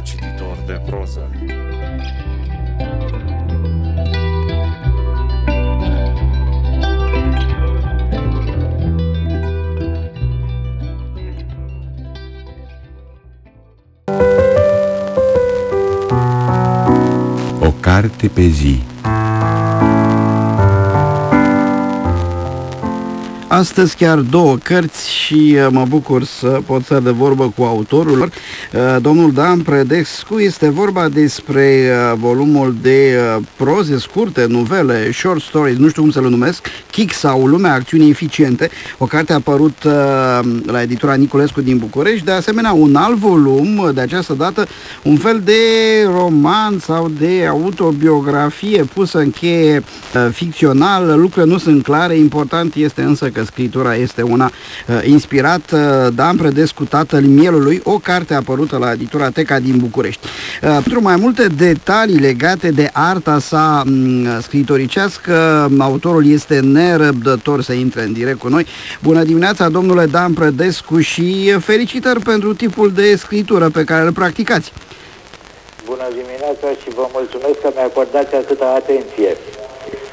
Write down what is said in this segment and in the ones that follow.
la cititor de proză. O carte pe zi Astăzi chiar două cărți și uh, mă bucur să pot să de vorbă cu autorul lor. Uh, domnul Dan Predescu este vorba despre uh, volumul de proze scurte, novele, short stories, nu știu cum să le numesc, Kick sau Lumea Acțiunii Eficiente, o carte a apărut la editura Niculescu din București, de asemenea un alt volum, de această dată un fel de roman sau de autobiografie pusă în cheie ficțional, lucrurile nu sunt clare, important este însă că că scritura este una uh, inspirată, uh, Dan Predescu, tatăl mielului, o carte apărută la editura Teca din București. Uh, pentru mai multe detalii legate de arta sa um, scritoricească, autorul este nerăbdător să intre în direct cu noi. Bună dimineața, domnule Dan Predescu, și felicitări pentru tipul de scritură pe care îl practicați. Bună dimineața și vă mulțumesc că mi acordați atâta atenție.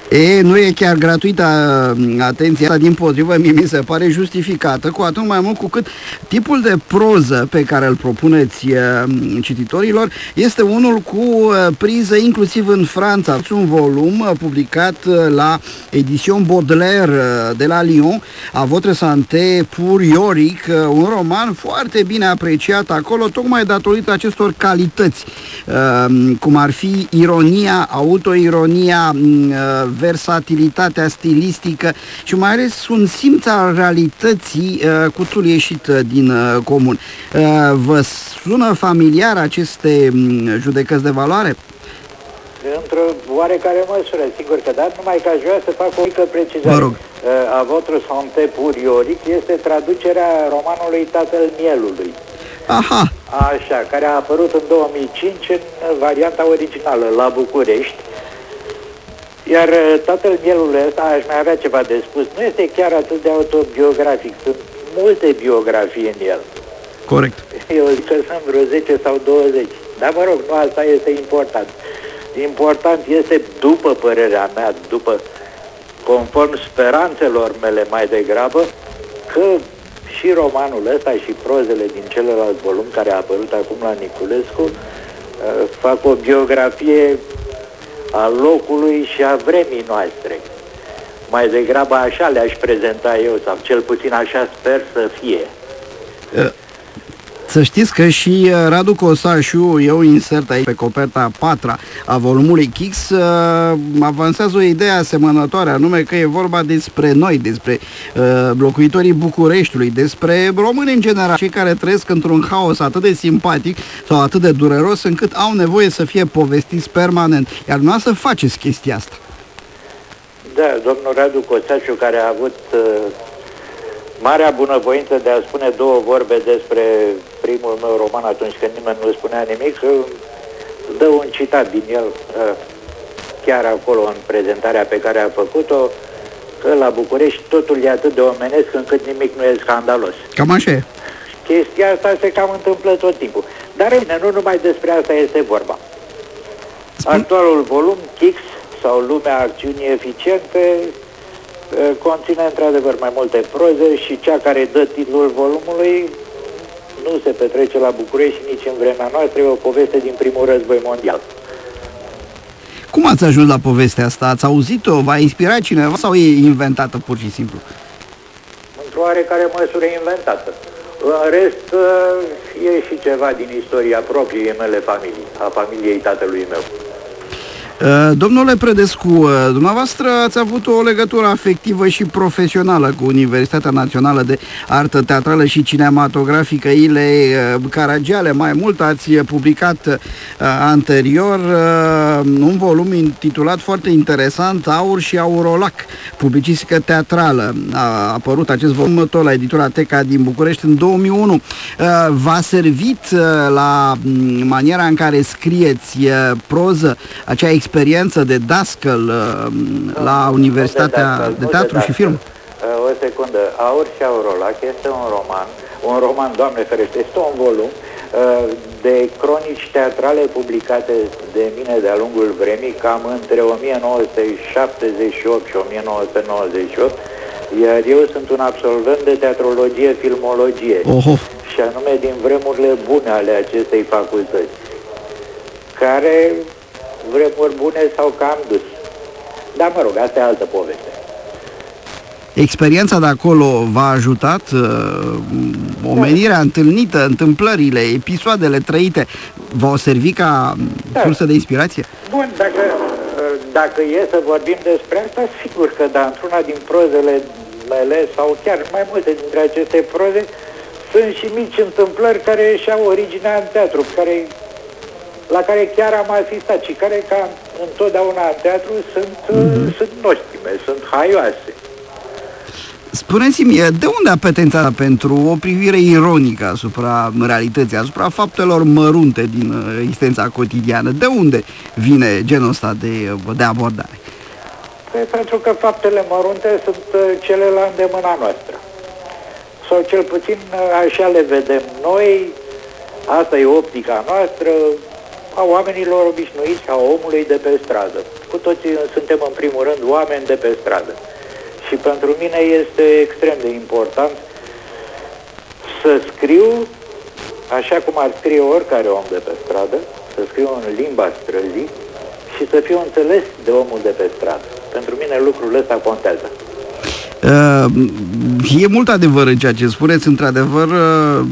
E, nu e chiar gratuită atenția asta, din potrivă, mie mi se pare justificată, cu atât mai mult cu cât tipul de proză pe care îl propuneți cititorilor este unul cu priză inclusiv în Franța. Un volum publicat la Edition Baudelaire de la Lyon, a Votre Santé pour Yorick, un roman foarte bine apreciat acolo, tocmai datorită acestor calități, cum ar fi ironia, autoironia, versatilitatea stilistică și mai ales un simț al realității uh, cu totul ieșit uh, din uh, comun. Vă sună familiar aceste um, judecăți de valoare? Într-o oarecare măsură, sigur că da, numai că aș vrea să fac o mică precizare. Vă rog. A votre santé purioric este traducerea romanului Tatăl Mielului. Aha. Așa, care a apărut în 2005 în varianta originală la București iar uh, tatăl mielului ăsta, aș mai avea ceva de spus, nu este chiar atât de autobiografic, sunt multe biografii în el. Corect. Eu zic că sunt vreo 10 sau 20. Dar mă rog, nu asta este important. Important este, după părerea mea, după conform speranțelor mele mai degrabă, că și romanul ăsta și prozele din celălalt volum care a apărut acum la Niculescu uh, fac o biografie a locului și a vremii noastre. Mai degrabă așa le-aș prezenta eu, sau cel puțin așa sper să fie. Să știți că și uh, Radu Cosașu, eu insert aici pe coperta patra a volumului Kix, uh, avansează o idee asemănătoare, anume că e vorba despre noi, despre uh, locuitorii Bucureștiului, despre români în general, cei care trăiesc într-un haos atât de simpatic sau atât de dureros încât au nevoie să fie povestiți permanent. Iar să faceți chestia asta. Da, domnul Radu Cosașu, care a avut uh, marea bunăvoință de a spune două vorbe despre primul meu roman atunci când nimeni nu spunea nimic, dă un citat din el ă, chiar acolo în prezentarea pe care a făcut-o, că la București totul e atât de omenesc încât nimic nu e scandalos. Cam așa e. Chestia asta se cam întâmplă tot timpul. Dar bine, nu numai despre asta este vorba. Actualul volum, Kix, sau Lumea Acțiunii Eficiente, conține într-adevăr mai multe proze și cea care dă titlul volumului nu se petrece la București nici în vremea noastră, e o poveste din primul război mondial. Cum ați ajuns la povestea asta? Ați auzit-o? V-a inspirat cineva sau e inventată pur și simplu? Într-o oarecare măsură inventată. În rest, e și ceva din istoria propriei mele familii, a familiei tatălui meu. Uh, domnule Predescu, uh, dumneavoastră ați avut o legătură afectivă și profesională cu Universitatea Națională de Artă Teatrală și Cinematografică Ile uh, Caragiale. Mai mult ați publicat anterior un volum intitulat foarte interesant Aur și Aurolac, publicistică teatrală. A apărut acest volum tot la editura Teca din București în 2001. V-a servit la mm, maniera în care scrieți proză acea experiență de dascăl uh, la Universitatea de, de Teatru și Film? Uh, o secundă. Aur și Aurolac este un roman, un roman, Doamne ferește, este un volum de cronici teatrale publicate de mine de-a lungul vremii, cam între 1978 și 1998, iar eu sunt un absolvent de teatrologie-filmologie Oho. și anume din vremurile bune ale acestei facultăți, care vremuri bune s-au cam dus. Dar mă rog, asta e altă poveste. Experiența de acolo v-a ajutat uh, omenirea întâlnită, întâmplările, episoadele trăite, v-au servit ca da. sursă de inspirație? Bun, dacă, dacă e să vorbim despre asta, sigur că da, într-una din prozele mele, sau chiar mai multe dintre aceste proze, sunt și mici întâmplări care și-au originea în teatru, care, la care chiar am asistat și care, ca întotdeauna în teatru, sunt, mm-hmm. sunt nostime, sunt haioase. Spuneți-mi, de unde apetența pentru o privire ironică asupra realității, asupra faptelor mărunte din uh, existența cotidiană? De unde vine genul ăsta de, uh, de abordare? Păi pentru că faptele mărunte sunt uh, cele la îndemâna noastră. Sau cel puțin așa le vedem noi, asta e optica noastră, a oamenilor obișnuiți, a omului de pe stradă. Cu toții suntem în primul rând oameni de pe stradă. Și pentru mine este extrem de important să scriu așa cum ar scrie oricare om de pe stradă, să scriu în limba străzii și să fiu înțeles de omul de pe stradă. Pentru mine lucrul ăsta contează. Uh, e mult adevăr în ceea ce spuneți, într-adevăr, uh,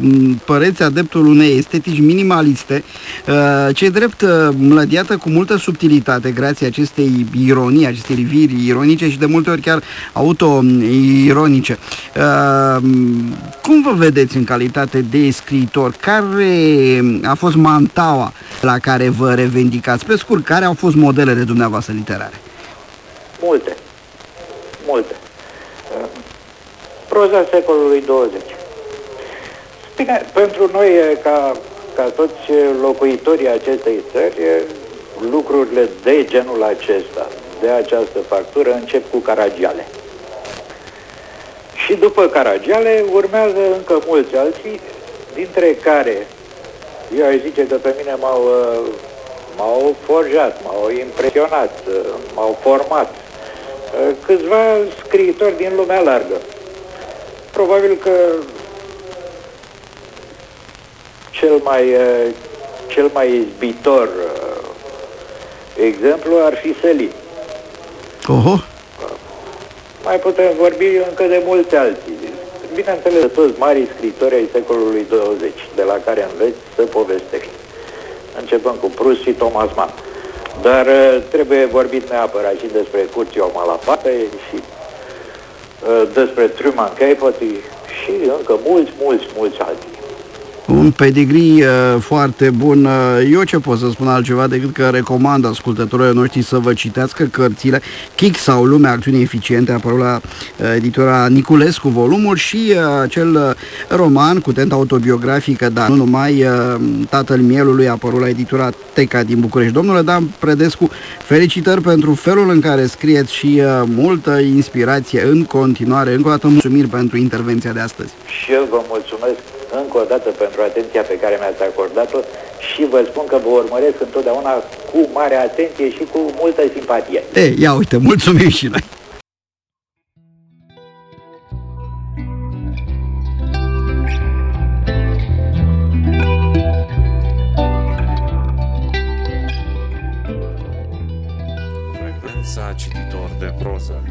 păreți adeptul unei estetici minimaliste, uh, ce drept mlădiată cu multă subtilitate, grație acestei ironii, acestei riviri ironice și de multe ori chiar auto-ironice. Cum vă vedeți în calitate de scriitor? Care a fost mantaua la care vă revendicați? Pe scurt, care au fost modelele dumneavoastră literare? Multe. Multe proza secolului 20. Bine, pentru noi, ca, ca toți locuitorii acestei țări, lucrurile de genul acesta, de această factură, încep cu Caragiale. Și după Caragiale urmează încă mulți alții, dintre care eu aș zice că pe mine m-au, m-au forjat, m-au impresionat, m-au format câțiva scriitori din lumea largă probabil că cel mai, eh, cel mai izbitor eh, exemplu ar fi Selin. Oho. Mai putem vorbi încă de multe alții. Bineînțeles, toți mari scritori ai secolului 20, de la care înveți să povestești. Începând cu Proust și Thomas Mann. Dar eh, trebuie vorbit neapărat și despre Curțiu Malaparte și Uh, despre Truman Capote și încă mulți, mulți, mulți alții. Un pedigree uh, foarte bun. Uh, eu ce pot să spun altceva decât că recomand ascultătorilor noștri să vă citească cărțile Kick sau Lumea Acțiunii Eficiente, apărut la uh, editura Niculescu volumul și uh, acel uh, roman cu tent autobiografică, dar nu numai, uh, Tatăl Mielului, apărut la editura Teca din București. Domnule Dan Predescu, felicitări pentru felul în care scrieți și uh, multă inspirație în continuare. Încă o dată mulțumiri pentru intervenția de astăzi. Și eu vă mulțumesc încă o dată pentru atenția pe care mi-ați acordat-o și vă spun că vă urmăresc întotdeauna cu mare atenție și cu multă simpatie. E, ia uite, mulțumim și noi! Frecvența cititor de proză